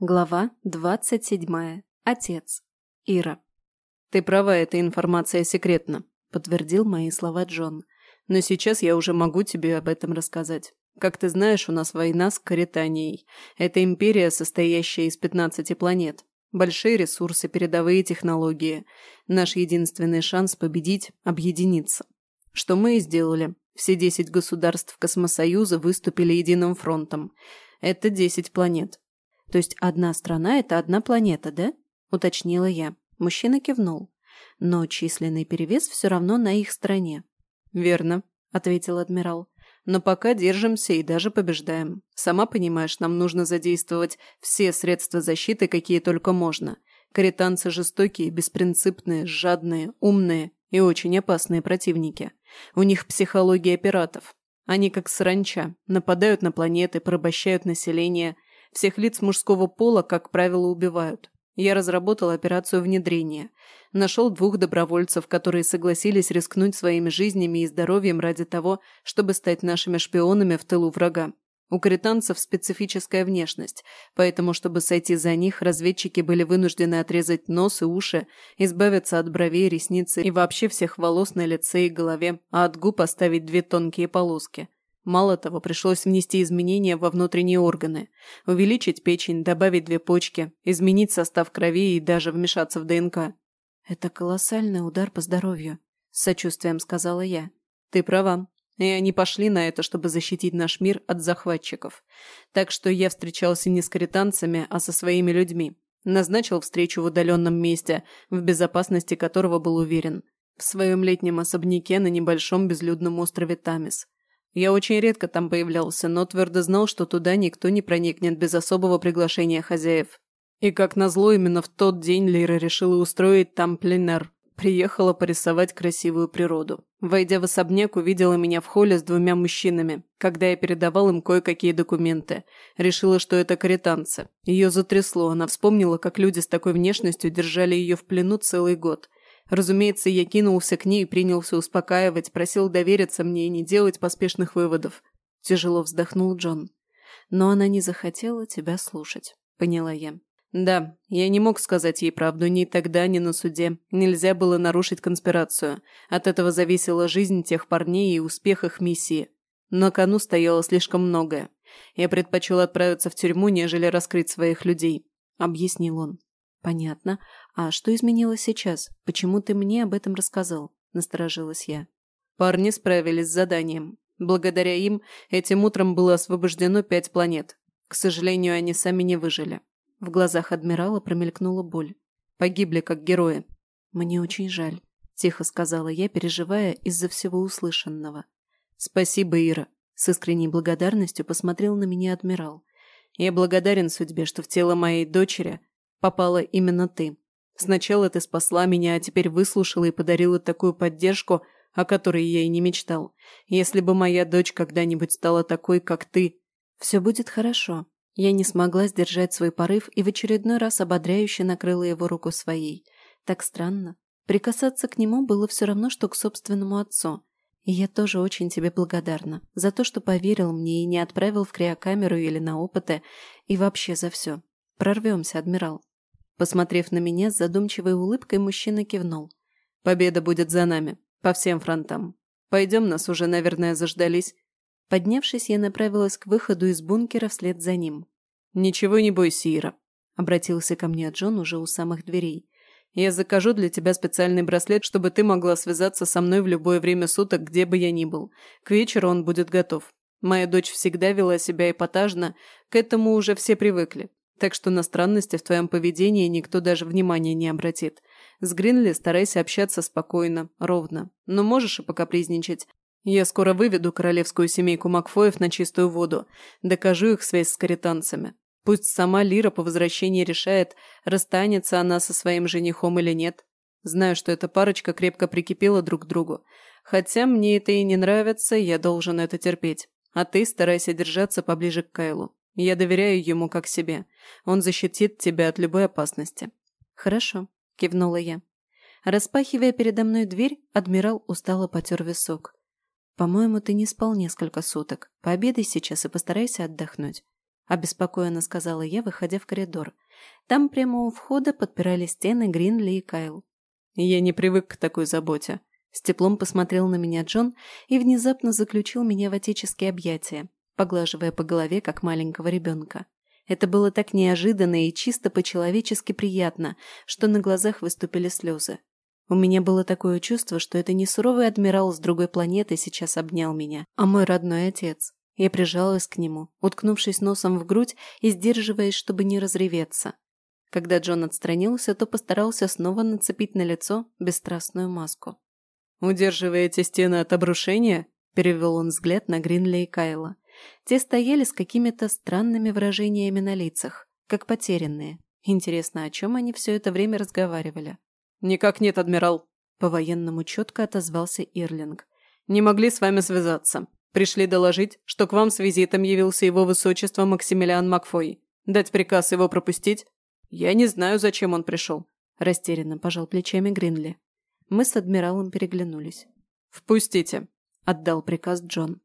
Глава двадцать седьмая. Отец. Ира. «Ты права, эта информация секретна», – подтвердил мои слова Джон. «Но сейчас я уже могу тебе об этом рассказать. Как ты знаешь, у нас война с Каританией. Это империя, состоящая из пятнадцати планет. Большие ресурсы, передовые технологии. Наш единственный шанс победить – объединиться. Что мы и сделали. Все десять государств Космосоюза выступили единым фронтом. Это десять планет. То есть одна страна – это одна планета, да? Уточнила я. Мужчина кивнул. Но численный перевес все равно на их стороне. «Верно», – ответил адмирал. «Но пока держимся и даже побеждаем. Сама понимаешь, нам нужно задействовать все средства защиты, какие только можно. Каританцы жестокие, беспринципные, жадные, умные и очень опасные противники. У них психология пиратов. Они как саранча, нападают на планеты, порабощают население – всех лиц мужского пола, как правило, убивают. Я разработал операцию внедрения. Нашел двух добровольцев, которые согласились рискнуть своими жизнями и здоровьем ради того, чтобы стать нашими шпионами в тылу врага. У кританцев специфическая внешность, поэтому, чтобы сойти за них, разведчики были вынуждены отрезать нос и уши, избавиться от бровей, ресницы и вообще всех волос на лице и голове, а от губ оставить две тонкие полоски. Мало того, пришлось внести изменения во внутренние органы, увеличить печень, добавить две почки, изменить состав крови и даже вмешаться в ДНК. «Это колоссальный удар по здоровью», – с сочувствием сказала я. «Ты права. И они пошли на это, чтобы защитить наш мир от захватчиков. Так что я встречался не с каританцами, а со своими людьми. Назначил встречу в удаленном месте, в безопасности которого был уверен. В своем летнем особняке на небольшом безлюдном острове Тамис. Я очень редко там появлялся, но твердо знал, что туда никто не проникнет без особого приглашения хозяев. И как назло, именно в тот день Лира решила устроить там пленер. Приехала порисовать красивую природу. Войдя в особняк, увидела меня в холле с двумя мужчинами, когда я передавал им кое-какие документы. Решила, что это каританцы. Ее затрясло, она вспомнила, как люди с такой внешностью держали ее в плену целый год. Разумеется, я кинулся к ней принялся успокаивать, просил довериться мне и не делать поспешных выводов. Тяжело вздохнул Джон. Но она не захотела тебя слушать, поняла я. Да, я не мог сказать ей правду ни тогда, ни на суде. Нельзя было нарушить конспирацию. От этого зависела жизнь тех парней и успех их миссии. На кону стояло слишком многое. Я предпочел отправиться в тюрьму, нежели раскрыть своих людей, объяснил он. Понятно. «А что изменилось сейчас? Почему ты мне об этом рассказал?» – насторожилась я. Парни справились с заданием. Благодаря им этим утром было освобождено пять планет. К сожалению, они сами не выжили. В глазах адмирала промелькнула боль. Погибли как герои. «Мне очень жаль», – тихо сказала я, переживая из-за всего услышанного. «Спасибо, Ира», – с искренней благодарностью посмотрел на меня адмирал. «Я благодарен судьбе, что в тело моей дочери попала именно ты. Сначала ты спасла меня, а теперь выслушала и подарила такую поддержку, о которой я и не мечтал. Если бы моя дочь когда-нибудь стала такой, как ты... Все будет хорошо. Я не смогла сдержать свой порыв и в очередной раз ободряюще накрыла его руку своей. Так странно. Прикасаться к нему было все равно, что к собственному отцу. И я тоже очень тебе благодарна за то, что поверил мне и не отправил в криокамеру или на опыты, и вообще за все. Прорвемся, адмирал. Посмотрев на меня с задумчивой улыбкой, мужчина кивнул. «Победа будет за нами. По всем фронтам. Пойдем, нас уже, наверное, заждались». Поднявшись, я направилась к выходу из бункера вслед за ним. «Ничего не бойся, Ира», — обратился ко мне Джон уже у самых дверей. «Я закажу для тебя специальный браслет, чтобы ты могла связаться со мной в любое время суток, где бы я ни был. К вечеру он будет готов. Моя дочь всегда вела себя эпатажно, к этому уже все привыкли. Так что на странности в твоем поведении никто даже внимания не обратит. С Гринли старайся общаться спокойно, ровно. Но можешь и покапризничать. Я скоро выведу королевскую семейку Макфоев на чистую воду. Докажу их связь с каританцами. Пусть сама Лира по возвращении решает, расстанется она со своим женихом или нет. Знаю, что эта парочка крепко прикипела друг к другу. Хотя мне это и не нравится, я должен это терпеть. А ты старайся держаться поближе к Кайлу. Я доверяю ему как себе. Он защитит тебя от любой опасности». «Хорошо», – кивнула я. Распахивая передо мной дверь, адмирал устало потер висок. «По-моему, ты не спал несколько суток. Пообедай сейчас и постарайся отдохнуть». обеспокоенно сказала я, выходя в коридор. Там прямо у входа подпирали стены Гринли и Кайл. «Я не привык к такой заботе», с теплом посмотрел на меня Джон и внезапно заключил меня в отеческие объятия, поглаживая по голове, как маленького ребенка. Это было так неожиданно и чисто по-человечески приятно, что на глазах выступили слезы. У меня было такое чувство, что это не суровый адмирал с другой планеты сейчас обнял меня, а мой родной отец. Я прижалась к нему, уткнувшись носом в грудь и сдерживаясь, чтобы не разреветься. Когда Джон отстранился, то постарался снова нацепить на лицо бесстрастную маску. «Удерживаете стены от обрушения?» – перевел он взгляд на Гринли и Кайла. Те стояли с какими-то странными выражениями на лицах, как потерянные. Интересно, о чем они все это время разговаривали? «Никак нет, адмирал», – по-военному четко отозвался Ирлинг. «Не могли с вами связаться. Пришли доложить, что к вам с визитом явился его высочество Максимилиан Макфой. Дать приказ его пропустить? Я не знаю, зачем он пришел», – растерянно пожал плечами Гринли. Мы с адмиралом переглянулись. «Впустите», – отдал приказ Джон.